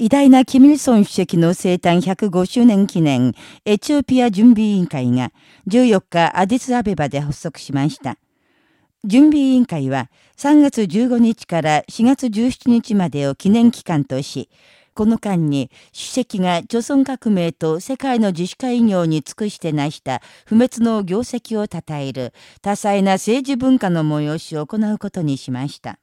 偉大なキミルソン主席の生誕105周年記念エチオピア準備委員会が14日アディスアベバで発足しました。準備委員会は3月15日から4月17日までを記念期間とし、この間に主席が朝鮮革命と世界の自主化医業に尽くして成した不滅の業績を称える多彩な政治文化の催しを行うことにしました。